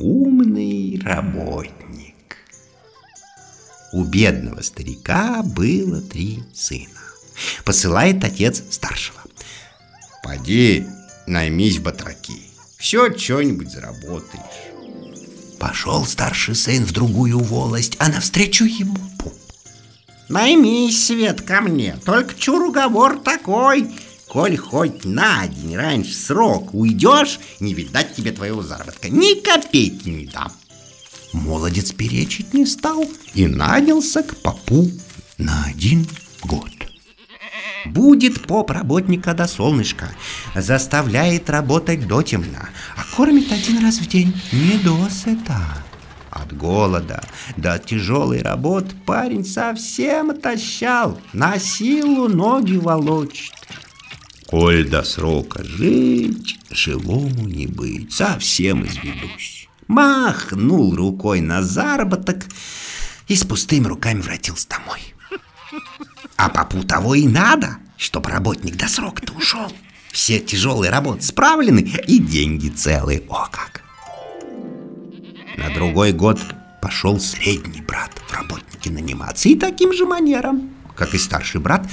умный работник. У бедного старика было три сына. Посылает отец старшего. Поди, наймись в батраки. Все что-нибудь заработаешь. Пошел старший сын в другую волость, а навстречу ему поп. Наймись, Свет, ко мне, только чур уговор такой. Коль хоть на день раньше срок уйдешь, не видать тебе твоего заработка. Ни копейки не дам. Молодец перечить не стал и нанялся к попу на один год. Будет поп работника до солнышка, заставляет работать до темна, а кормит один раз в день не досыта. От голода до тяжелой работы парень совсем отощал, на силу ноги волочит. Коль до срока жить, живому не быть, совсем изведусь. Махнул рукой на заработок и с пустыми руками вратился домой. А попу того и надо, чтоб работник до срока-то ушел. Все тяжелые работы справлены и деньги целые. О как! На другой год пошел средний брат в работники наниматься и таким же манером, как и старший брат,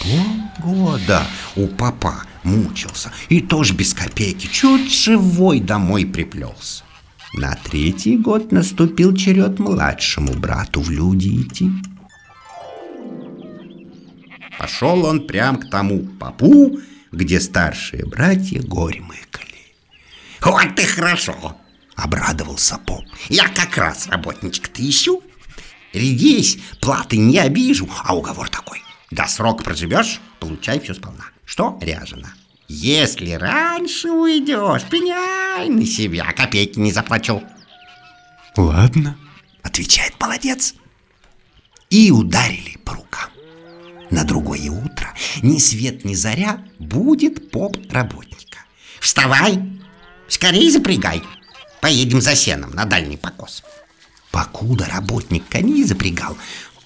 Полгода у папа мучился и тоже без копейки, чуть живой домой приплелся. На третий год наступил черед младшему брату в люди идти. Пошел он прям к тому попу, где старшие братья горе мыкали. «Вот ты хорошо!» — обрадовался поп. «Я как раз работничка-то ищу. Рядись, платы не обижу, а уговор такой. До срока проживешь, получай все сполна. Что ряжено? Если раньше уйдешь, пеняй на себя, копейки не заплачу. Ладно, отвечает молодец. И ударили по рукам. На другое утро, ни свет ни заря, будет поп работника. Вставай, скорее запрягай. Поедем за сеном на дальний покос. Покуда работник коней запрягал,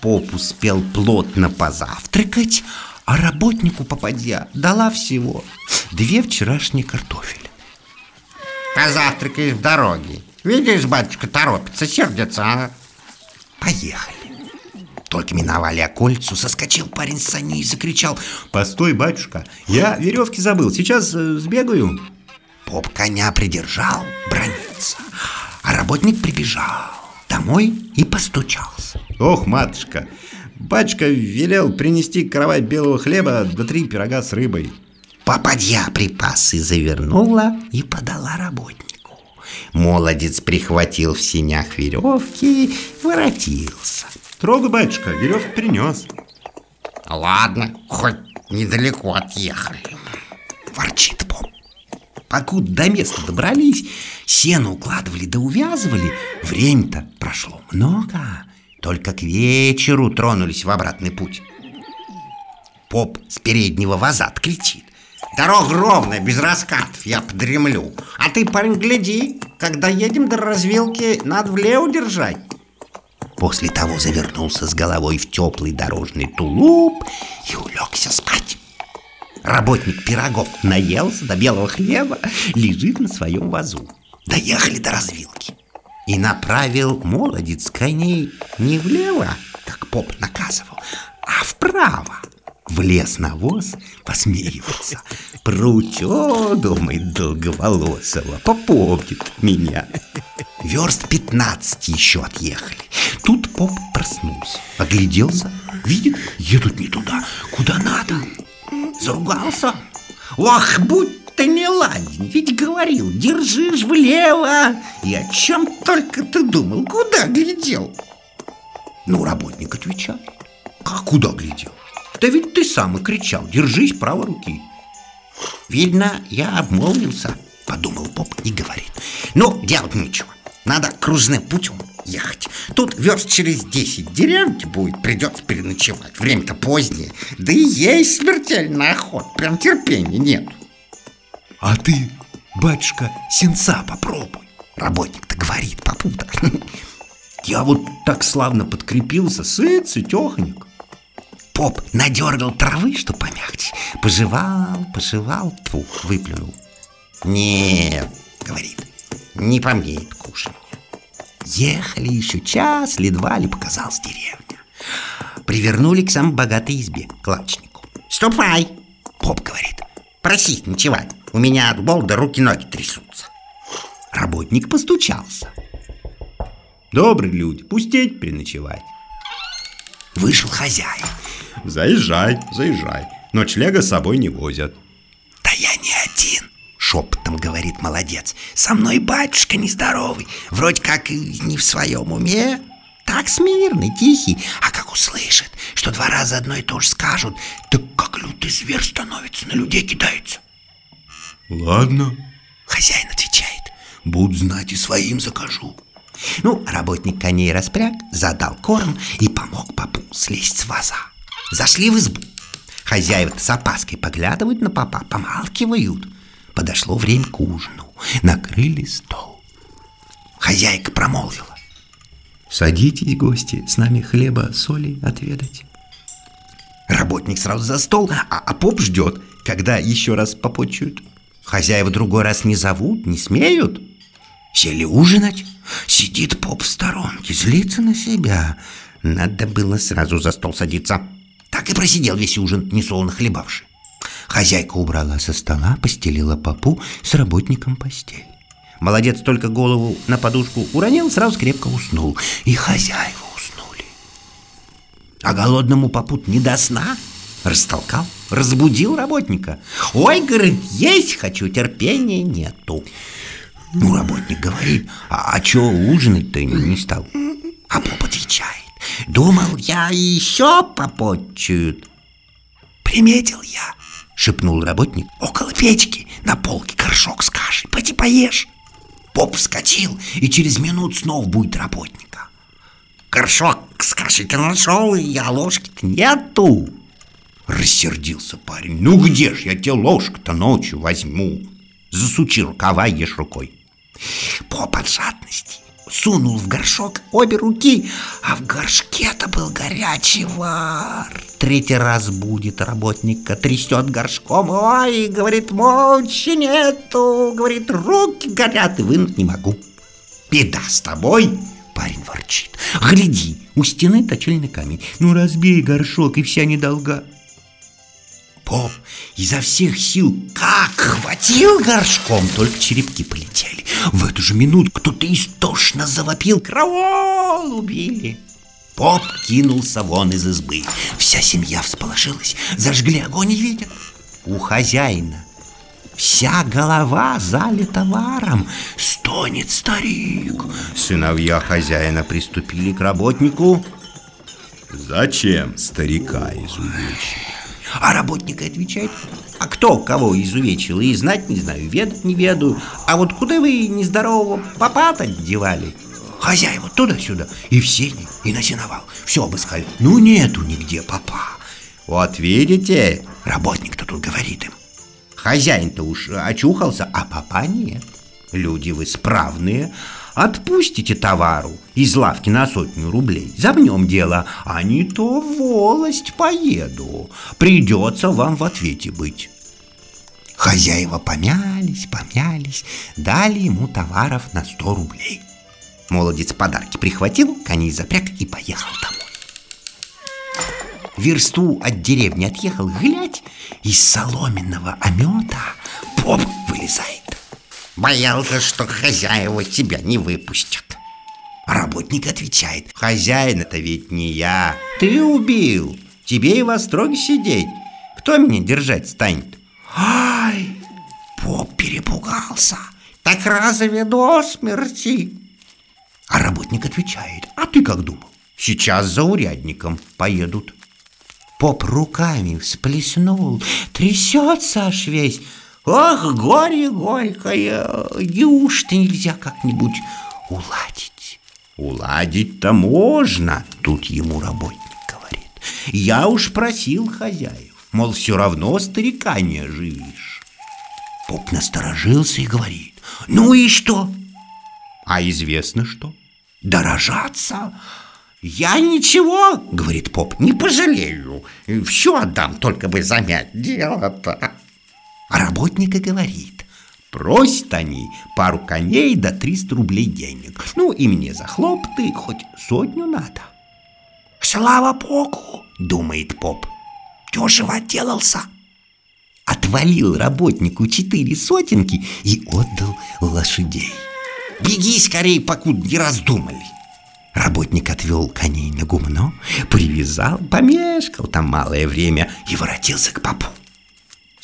поп успел плотно позавтракать, а работнику попадья дала всего две вчерашние картофеля. Позавтракаешь в дороге. Видишь, батюшка торопится, сердится, а? Поехали. Только миновали окольцу, соскочил парень с саней и закричал «Постой, батюшка, я веревки забыл, сейчас э, сбегаю». Поп коня придержал, бронится, а работник прибежал домой и постучался. Ох, матушка, батюшка велел принести кровать белого хлеба до три пирога с рыбой. Попадья припасы завернула и подала работнику. Молодец прихватил в синях веревки, воротился. Трогай, батюшка, веревку принес. Ладно, хоть недалеко отъехали. Ворчит поп. Покуда до места добрались, сено укладывали да увязывали, время-то прошло много. Только к вечеру тронулись в обратный путь. Поп с переднего ваза кричит. Дорога ровная, без раскатов, я подремлю. А ты, парень, гляди, когда едем до развилки, надо влево держать. После того завернулся с головой в теплый дорожный тулуп и улегся спать. Работник пирогов наелся до белого хлеба, лежит на своем вазу. Доехали до развилки и направил молодец коней не влево, как поп наказывал, а вправо. Влез на воз, посмеивался. Пручо, думает долговолосого, попомнит меня. Верст пятнадцать еще отъехали. Тут поп проснулся, огляделся, видит, едут не туда, куда надо. Заругался. Ох, будь ты не ладен, ведь говорил, держишь влево. И о чем только ты думал, куда глядел? Ну, работник отвечал. Как куда глядел? Да ведь ты сам и кричал, держись правой руки. Видно, я обмолвился, подумал поп и говорит. Ну, делать нечего, надо кружным путем ехать. Тут верст через 10 деревни будет, придется переночевать. Время-то позднее, да и есть смертельный охот, прям терпения нет. А ты, батюшка, сенца попробуй. Работник-то говорит, попутал. Я вот так славно подкрепился, сыт, сытехник. Поп надергал травы, что помягче. Пожевал, пожевал, пух, выплюнул. Нет, говорит, не по мне это кушать. Ехали еще час ли два ли показалась деревня. Привернули к самой богатой избе, к. «Ступай!» Поп говорит. «Просить ночевать. У меня от голода руки-ноги трясутся». Работник постучался. Добрые люди, пустеть переночевать. Вышел хозяин. Заезжай, заезжай. Ночлега с собой не возят. Да я не один, шепотом говорит молодец. Со мной батюшка нездоровый, вроде как и не в своем уме. Так смирный, тихий, а как услышит, что два раза одно и то же скажут, так как лютый зверь становится, на людей кидается. Ладно. Хозяин отвечает, буду знать и своим закажу. Ну, работник коней распряг, задал корм и помог папу слезть с ваза. Зашли в избу. Хозяева с опаской поглядывают на папа, помалкивают. Подошло время к ужину. Накрыли стол. Хозяйка промолвила. Садитесь, гости, с нами хлеба, соли отведать. Работник сразу за стол, а, а поп ждет, когда еще раз попочуют. Хозяева другой раз не зовут, не смеют. Сели ужинать. Сидит поп в сторонке, злится на себя. Надо было сразу за стол садиться. Так и просидел весь ужин, несолоно хлебавший. Хозяйка убрала со стола, постелила попу с работником постель. Молодец только голову на подушку уронил, сразу крепко уснул. И хозяева уснули. А голодному попут не до сна. Растолкал, разбудил работника. Ой, говорит, есть хочу, терпения нету. Ну, работник говорит, а, а чё ужинать-то не стал? А поп отвечает, думал, я еще попотчуют. Приметил я, шепнул работник, около печки на полке горшок с кашей, пойди поешь. Поп вскочил, и через минут снова будет работника. Горшок с кашей-то нашел, а ложки-то нету. Рассердился парень. Ну где ж я тебе ложку-то ночью возьму? Засучи рукава, ешь рукой. Поп от жадности сунул в горшок обе руки, а в горшке-то был горячий вар. Третий раз будет работника, трясет горшком. Ой, говорит, мочи нету, говорит, руки горят и вынуть не могу. Беда с тобой, парень ворчит. Гляди, у стены точильный камень. Ну разбей горшок, и вся недолга. Поп изо всех сил как хватил горшком, только черепки полетели. В эту же минуту кто-то истошно завопил «Кровол убили!» Поп кинулся вон из избы. Вся семья всполошилась, зажгли огонь и видят. У хозяина вся голова залита варом, стонет старик. Сыновья хозяина приступили к работнику. Зачем старика изувечили? А работник отвечает, а кто кого изувечил, и знать не знаю, ведать не ведаю. А вот куда вы нездорового попа-то девали? Хозяева туда-сюда, и в сене, и на сеновал. Все обыскали. Ну, нету нигде попа. Вот видите, работник-то тут говорит им. Хозяин-то уж очухался, а папа нет. Люди вы справные, Отпустите товару из лавки на сотню рублей, замнем дело, а не то волость поеду. Придется вам в ответе быть. Хозяева помялись, помялись, дали ему товаров на сто рублей. Молодец подарки прихватил, коней запряг и поехал домой. Версту от деревни отъехал, глядь, из соломенного омета поп вылезает. Боялся, что хозяева тебя не выпустят. Работник отвечает, хозяин это ведь не я. Ты убил, тебе и во строге сидеть. Кто меня держать станет? Ай, поп перепугался. Так разве до смерти? А работник отвечает, а ты как думал? Сейчас за урядником поедут. Поп руками всплеснул, трясется аж весь, Ах, горе горькое, неужто нельзя как-нибудь уладить? Уладить-то можно, тут ему работник говорит. Я уж просил хозяев, мол, все равно старика не оживишь. Поп насторожился и говорит, ну и что? А известно что? Дорожаться? Я ничего, говорит поп, не пожалею. Все отдам, только бы замять дело-то. А работник и говорит, Просят они пару коней до да 300 рублей денег. Ну, и мне за хлопоты хоть сотню надо. Слава богу, думает поп, дешево отделался. Отвалил работнику четыре сотенки и отдал лошадей. Беги скорей, покуда не раздумали. Работник отвел коней на гумно, привязал, помешкал там малое время и воротился к попу.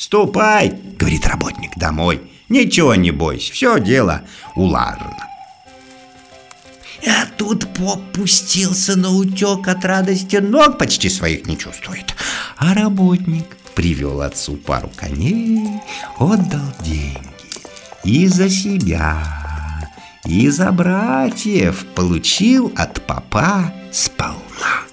«Ступай!» — говорит работник домой. «Ничего не бойся, все дело улажено». А тут поп пустился на утек от радости, ног почти своих не чувствует. А работник привел отцу пару коней, отдал деньги и за себя, и за братьев получил от папа с полтинник.